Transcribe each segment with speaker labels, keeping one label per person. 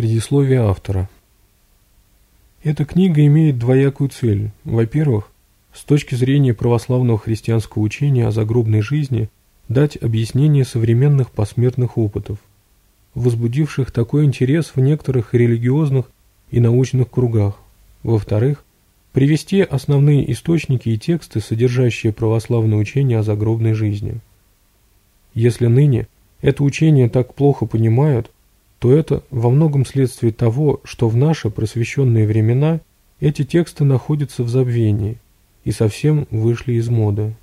Speaker 1: Предисловие автора. Эта книга имеет двоякую цель. Во-первых, с точки зрения православного христианского учения о загробной жизни, дать объяснение современных посмертных опытов, возбудивших такой интерес в некоторых религиозных и научных кругах. Во-вторых, привести основные источники и тексты, содержащие православное учение о загробной жизни. Если ныне это учение так плохо понимают – то это во многом следствие того, что в наши просвещенные времена эти тексты находятся в забвении и совсем вышли из моды.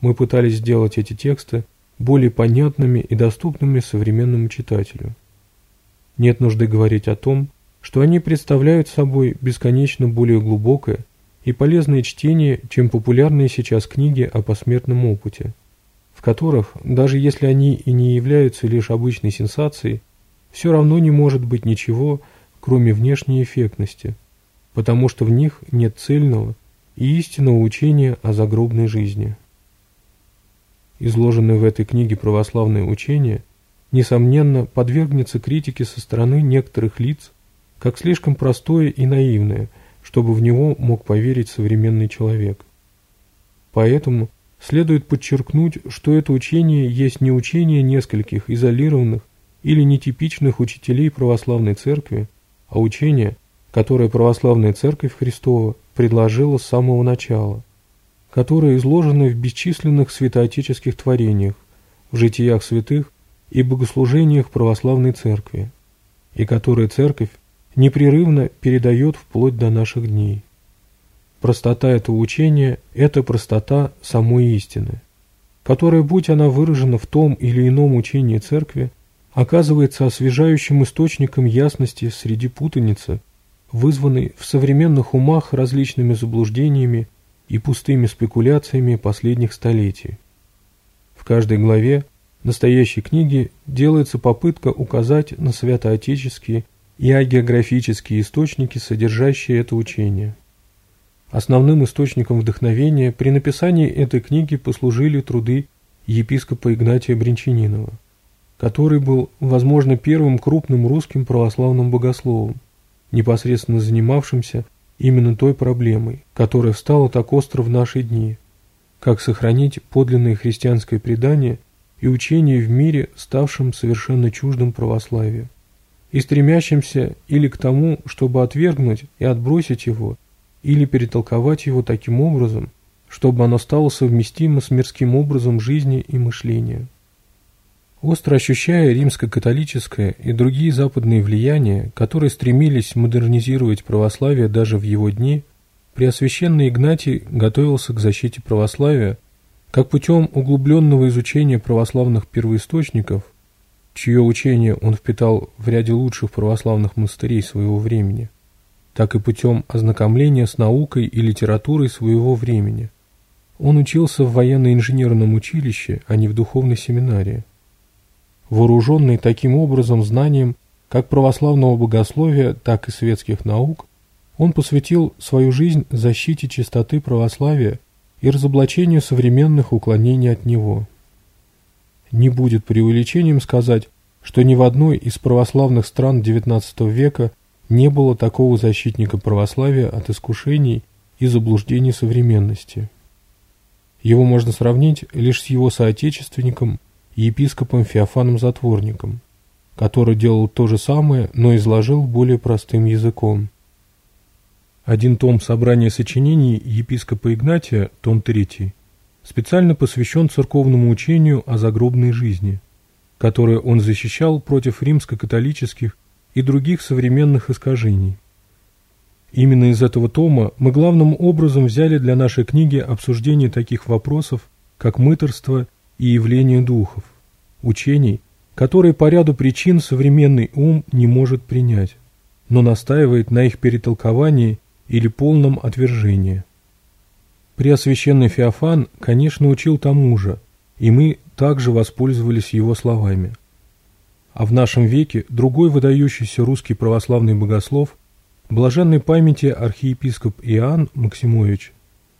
Speaker 1: Мы пытались сделать эти тексты более понятными и доступными современному читателю. Нет нужды говорить о том, что они представляют собой бесконечно более глубокое и полезное чтение, чем популярные сейчас книги о посмертном опыте, в которых, даже если они и не являются лишь обычной сенсацией, все равно не может быть ничего, кроме внешней эффектности, потому что в них нет цельного и истинного учения о загробной жизни. Изложенное в этой книге православное учение, несомненно, подвергнется критике со стороны некоторых лиц, как слишком простое и наивное, чтобы в него мог поверить современный человек. Поэтому следует подчеркнуть, что это учение есть не учение нескольких изолированных или нетипичных учителей православной церкви, а учение, которое православная церковь Христова предложила с самого начала, которое изложено в бесчисленных святоотеческих творениях, в житиях святых и богослужениях православной церкви, и которое церковь непрерывно передает вплоть до наших дней. Простота этого учения – это простота самой истины, которая, будь она выражена в том или ином учении церкви, оказывается освежающим источником ясности среди путаницы, вызванной в современных умах различными заблуждениями и пустыми спекуляциями последних столетий. В каждой главе настоящей книги делается попытка указать на святоотеческие и агеографические источники, содержащие это учение. Основным источником вдохновения при написании этой книги послужили труды епископа Игнатия Бринчанинова – который был, возможно, первым крупным русским православным богословом, непосредственно занимавшимся именно той проблемой, которая встала так остро в наши дни, как сохранить подлинное христианское предание и учение в мире, ставшем совершенно чуждым православию, и стремящимся или к тому, чтобы отвергнуть и отбросить его, или перетолковать его таким образом, чтобы оно стало совместимо с мирским образом жизни и мышления остро ощущая римско-католическое и другие западные влияния, которые стремились модернизировать православие даже в его дни, Преосвященный Игнатий готовился к защите православия как путем углубленного изучения православных первоисточников, чье учение он впитал в ряде лучших православных монастырей своего времени, так и путем ознакомления с наукой и литературой своего времени. Он учился в военно-инженерном училище, а не в духовной семинарии вооруженный таким образом знанием как православного богословия, так и светских наук, он посвятил свою жизнь защите чистоты православия и разоблачению современных уклонений от него. Не будет преувеличением сказать, что ни в одной из православных стран XIX века не было такого защитника православия от искушений и заблуждений современности. Его можно сравнить лишь с его соотечественником епископом Феофаном Затворником, который делал то же самое, но изложил более простым языком. Один том собрания сочинений епископа Игнатия, том 3, специально посвящен церковному учению о загробной жизни, которое он защищал против римско-католических и других современных искажений. Именно из этого тома мы главным образом взяли для нашей книги обсуждение таких вопросов, как мыторство и явления духов, учений, которые по ряду причин современный ум не может принять, но настаивает на их перетолковании или полном отвержении. Преосвященный Феофан, конечно, учил тому же, и мы также воспользовались его словами. А в нашем веке другой выдающийся русский православный богослов, блаженной памяти архиепископ Иоанн Максимович,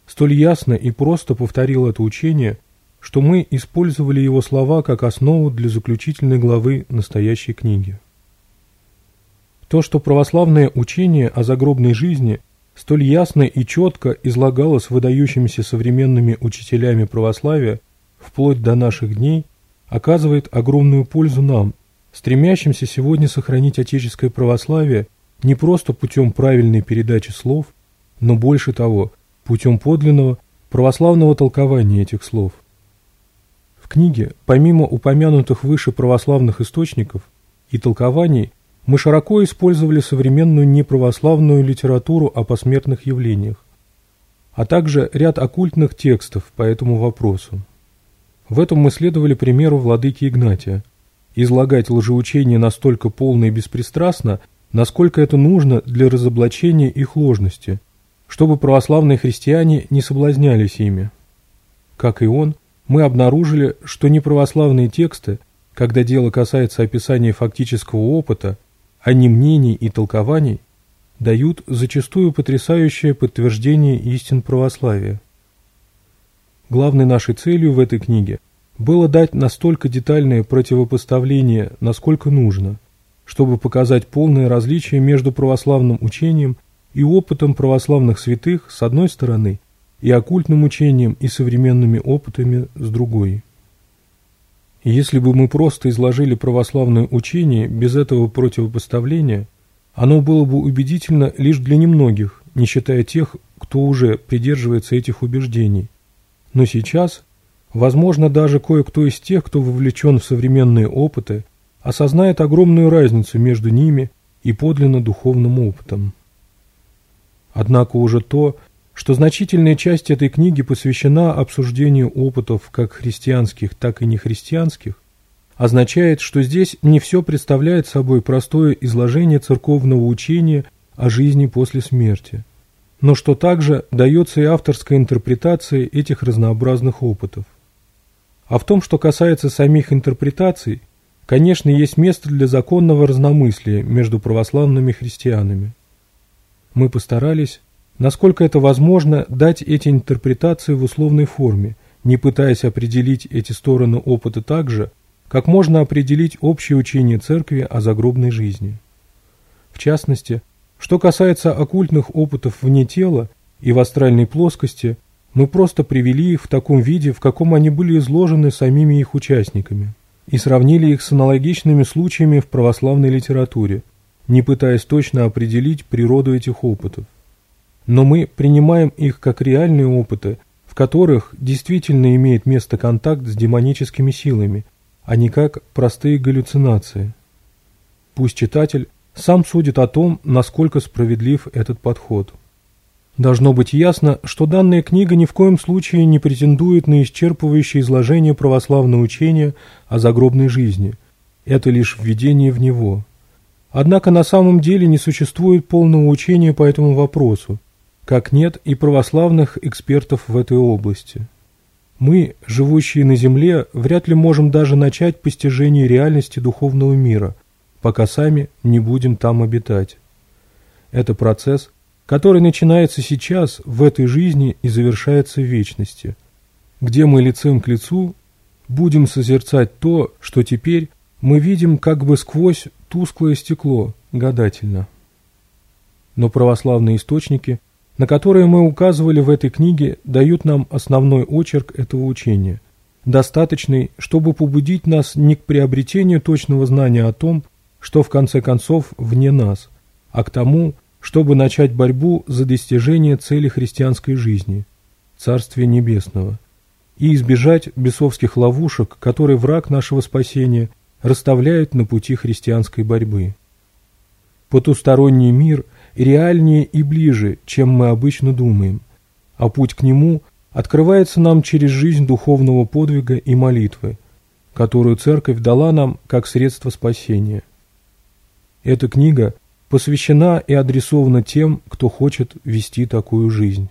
Speaker 1: столь ясно и просто повторил это учение – что мы использовали его слова как основу для заключительной главы настоящей книги. То, что православное учение о загробной жизни столь ясно и четко излагалось выдающимися современными учителями православия вплоть до наших дней, оказывает огромную пользу нам, стремящимся сегодня сохранить отеческое православие не просто путем правильной передачи слов, но больше того, путем подлинного православного толкования этих слов – книге, помимо упомянутых выше православных источников и толкований, мы широко использовали современную неправославную литературу о посмертных явлениях, а также ряд оккультных текстов по этому вопросу. В этом мы следовали примеру владыки Игнатия. Излагать лжеучение настолько полно и беспристрастно, насколько это нужно для разоблачения их ложности, чтобы православные христиане не соблазнялись ими. Как и он, мы обнаружили, что неправославные тексты, когда дело касается описания фактического опыта, а не мнений и толкований, дают зачастую потрясающее подтверждение истин православия. Главной нашей целью в этой книге было дать настолько детальное противопоставление, насколько нужно, чтобы показать полное различие между православным учением и опытом православных святых с одной стороны – и оккультным учением, и современными опытами с другой. Если бы мы просто изложили православное учение без этого противопоставления, оно было бы убедительно лишь для немногих, не считая тех, кто уже придерживается этих убеждений. Но сейчас, возможно, даже кое-кто из тех, кто вовлечен в современные опыты, осознает огромную разницу между ними и подлинно духовным опытом. Однако уже то, что значительная часть этой книги посвящена обсуждению опытов как христианских, так и нехристианских, означает, что здесь не все представляет собой простое изложение церковного учения о жизни после смерти, но что также дается и авторская интерпретация этих разнообразных опытов. А в том, что касается самих интерпретаций, конечно, есть место для законного разномыслия между православными христианами. Мы постарались насколько это возможно, дать эти интерпретации в условной форме, не пытаясь определить эти стороны опыта так же, как можно определить общее учение церкви о загробной жизни. В частности, что касается оккультных опытов вне тела и в астральной плоскости, мы просто привели их в таком виде, в каком они были изложены самими их участниками, и сравнили их с аналогичными случаями в православной литературе, не пытаясь точно определить природу этих опытов но мы принимаем их как реальные опыты, в которых действительно имеет место контакт с демоническими силами, а не как простые галлюцинации. Пусть читатель сам судит о том, насколько справедлив этот подход. Должно быть ясно, что данная книга ни в коем случае не претендует на исчерпывающее изложение православного учения о загробной жизни. Это лишь введение в него. Однако на самом деле не существует полного учения по этому вопросу, как нет и православных экспертов в этой области. Мы, живущие на земле, вряд ли можем даже начать постижение реальности духовного мира, пока сами не будем там обитать. Это процесс, который начинается сейчас, в этой жизни и завершается в вечности, где мы лицем к лицу будем созерцать то, что теперь мы видим как бы сквозь тусклое стекло, гадательно. Но православные источники – на которые мы указывали в этой книге, дают нам основной очерк этого учения, достаточный, чтобы побудить нас не к приобретению точного знания о том, что в конце концов вне нас, а к тому, чтобы начать борьбу за достижение цели христианской жизни – Царствия Небесного, и избежать бесовских ловушек, которые враг нашего спасения расставляет на пути христианской борьбы. Потусторонний мир – реальнее и ближе, чем мы обычно думаем, а путь к нему открывается нам через жизнь духовного подвига и молитвы, которую Церковь дала нам как средство спасения. Эта книга посвящена и адресована тем, кто хочет вести такую жизнь.